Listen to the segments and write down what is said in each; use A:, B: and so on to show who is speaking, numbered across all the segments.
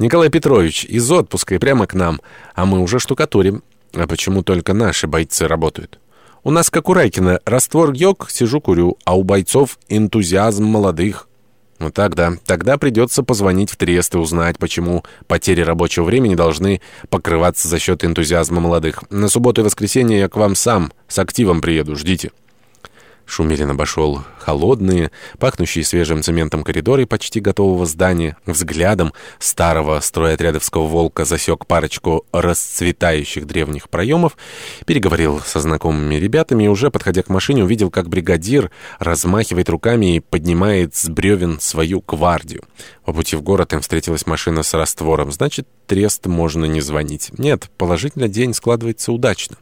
A: Николай Петрович из отпуска и прямо к нам, а мы уже штукатурим. А почему только наши бойцы работают? У нас, как у Райкина, раствор йог, сижу курю, а у бойцов энтузиазм молодых. Ну тогда, тогда придется позвонить в трест и узнать, почему потери рабочего времени должны покрываться за счет энтузиазма молодых. На субботу и воскресенье я к вам сам с активом приеду, ждите. Шумилин обошел холодные, пахнущие свежим цементом коридоры почти готового здания. Взглядом старого стройотрядовского волка засек парочку расцветающих древних проемов, переговорил со знакомыми ребятами и уже, подходя к машине, увидел, как бригадир размахивает руками и поднимает с бревен свою гвардию. По пути в город им встретилась машина с раствором. Значит, трест можно не звонить. Нет, положительно день складывается удачно.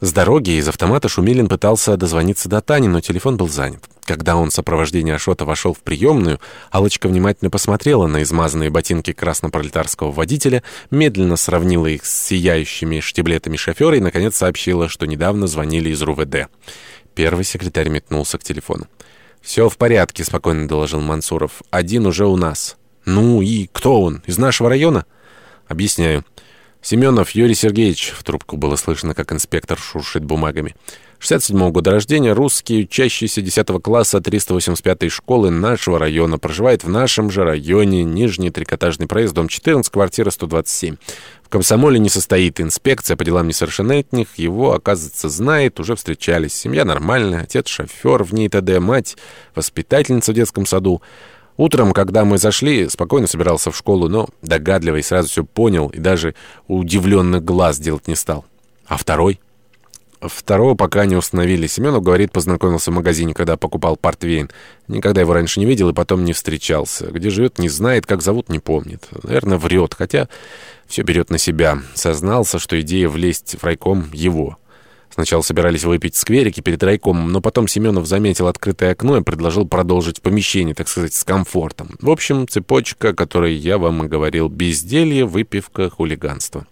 A: С дороги из автомата Шумилин пытался дозвониться до Тани, но телефон был занят. Когда он в сопровождении Ашота вошел в приемную, Алочка внимательно посмотрела на измазанные ботинки краснопролетарского водителя, медленно сравнила их с сияющими штиблетами шофера и, наконец, сообщила, что недавно звонили из РУВД. Первый секретарь метнулся к телефону. «Все в порядке», — спокойно доложил Мансуров. «Один уже у нас». «Ну и кто он? Из нашего района?» «Объясняю». «Семенов Юрий Сергеевич», — в трубку было слышно, как инспектор шуршит бумагами. 67-го года рождения, русский, учащийся 10 класса 385-й школы нашего района, проживает в нашем же районе, Нижний трикотажный проезд, дом 14, квартира 127. В комсомоле не состоит инспекция по делам несовершеннолетних, его, оказывается, знает, уже встречались. Семья нормальная, отец шофер, в ней ТД, мать, воспитательница в детском саду. Утром, когда мы зашли, спокойно собирался в школу, но догадливый сразу все понял и даже удивленных глаз делать не стал. А второй? Второго пока не установили. Семенов, говорит, познакомился в магазине, когда покупал портвейн. Никогда его раньше не видел и потом не встречался. Где живет, не знает, как зовут, не помнит. Наверное, врет, хотя все берет на себя. Сознался, что идея влезть в райком его. Сначала собирались выпить в скверике перед райкомом, но потом Семенов заметил открытое окно и предложил продолжить в помещении, так сказать, с комфортом. В общем, цепочка, о которой я вам и говорил. Безделье, выпивка, хулиганство.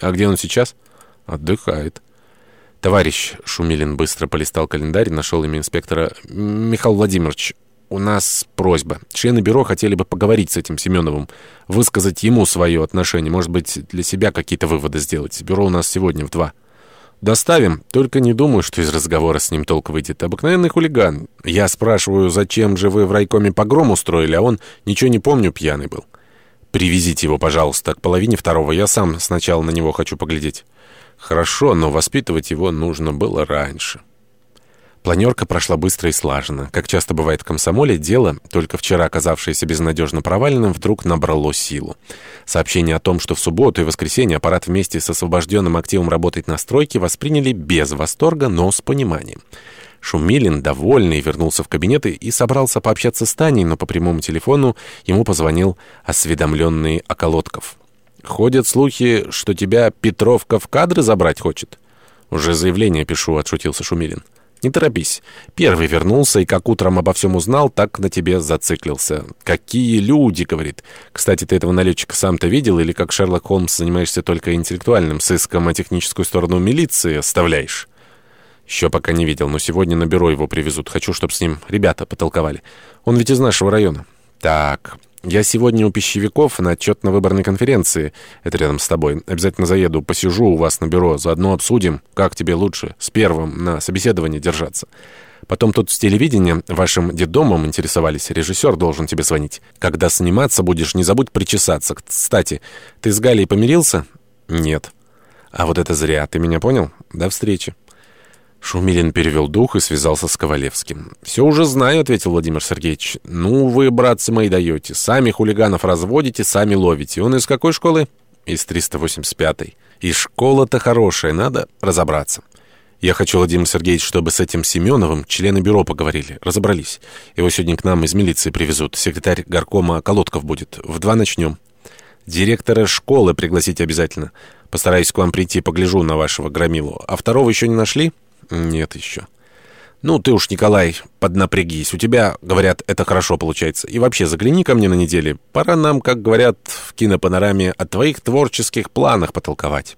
A: А где он сейчас? Отдыхает. Товарищ Шумилин быстро полистал календарь и нашел имя инспектора. Михаил Владимирович, у нас просьба. Члены бюро хотели бы поговорить с этим Семеновым, высказать ему свое отношение, может быть, для себя какие-то выводы сделать. Бюро у нас сегодня в два. «Доставим. Только не думаю, что из разговора с ним толк выйдет. Обыкновенный хулиган. Я спрашиваю, зачем же вы в райкоме погром устроили, а он, ничего не помню, пьяный был. Привезите его, пожалуйста, к половине второго. Я сам сначала на него хочу поглядеть». «Хорошо, но воспитывать его нужно было раньше». Планерка прошла быстро и слаженно. Как часто бывает в комсомоле, дело, только вчера оказавшееся безнадежно проваленным, вдруг набрало силу. Сообщение о том, что в субботу и воскресенье аппарат вместе с освобожденным активом работает на стройке, восприняли без восторга, но с пониманием. Шумилин, довольный, вернулся в кабинет и собрался пообщаться с Таней, но по прямому телефону ему позвонил осведомленный Околотков. «Ходят слухи, что тебя Петровка в кадры забрать хочет». «Уже заявление пишу», — отшутился Шумилин. Не торопись. Первый вернулся, и как утром обо всем узнал, так на тебе зациклился. «Какие люди!» — говорит. «Кстати, ты этого налетчика сам-то видел, или как Шерлок Холмс занимаешься только интеллектуальным сыском, а техническую сторону милиции оставляешь?» «Еще пока не видел, но сегодня на бюро его привезут. Хочу, чтобы с ним ребята потолковали. Он ведь из нашего района». «Так...» Я сегодня у пищевиков на отчетно-выборной конференции. Это рядом с тобой. Обязательно заеду, посижу у вас на бюро. Заодно обсудим, как тебе лучше с первым на собеседовании держаться. Потом тут с телевидения вашим детдомом интересовались. Режиссер должен тебе звонить. Когда сниматься будешь, не забудь причесаться. Кстати, ты с Галей помирился? Нет. А вот это зря. Ты меня понял? До встречи. Шумилин перевел дух и связался с Ковалевским. «Все уже знаю», — ответил Владимир Сергеевич. «Ну вы, братцы мои, даете. Сами хулиганов разводите, сами ловите. Он из какой школы?» «Из 385-й. И школа-то хорошая, надо разобраться». «Я хочу, Владимир Сергеевич, чтобы с этим Семеновым члены бюро поговорили, разобрались. Его сегодня к нам из милиции привезут. Секретарь горкома Колодков будет. В два начнем. Директора школы пригласите обязательно. Постараюсь к вам прийти, погляжу на вашего громилу. А второго еще не нашли?» «Нет еще». «Ну, ты уж, Николай, поднапрягись. У тебя, говорят, это хорошо получается. И вообще, загляни ко мне на неделе. Пора нам, как говорят в кинопанораме, о твоих творческих планах потолковать».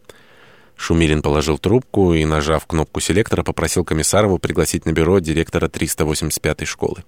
A: Шумилин положил трубку и, нажав кнопку селектора, попросил Комиссарову пригласить на бюро директора 385-й школы.